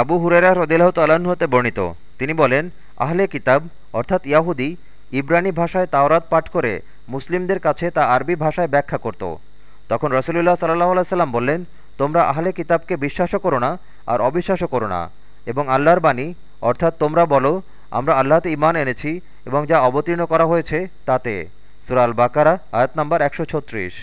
আবু হুরেরা রদিল্লাহ তাল্লাহ্ন হতে বর্ণিত। তিনি বলেন, আহলে কিতাব, অর্থাৎ ইয়াহুদি, ইব্রানি ভাষায় তাওরাত পাঠ করে মুসলিমদের কাছে তা আরবি ভাষায় ব্যাখ্যা করত। তখন রসুলুল্লাহ সাল্লাহ সাল্লাম বললেন, তোমরা আহলে কিতাবকে বিশ্বাসও করো না আর অবিশ্বাসও করো না। এবং আল্লাহর বাণী, অর্থাৎ তোমরা বলো, আমরা আল্লাহতে ইমান এনেছি এবং যা অবতীর্ণ করা হয়েছে তাতে। সুরাল বাকারা আয়াত নম্বর একশো ছত্রিশ।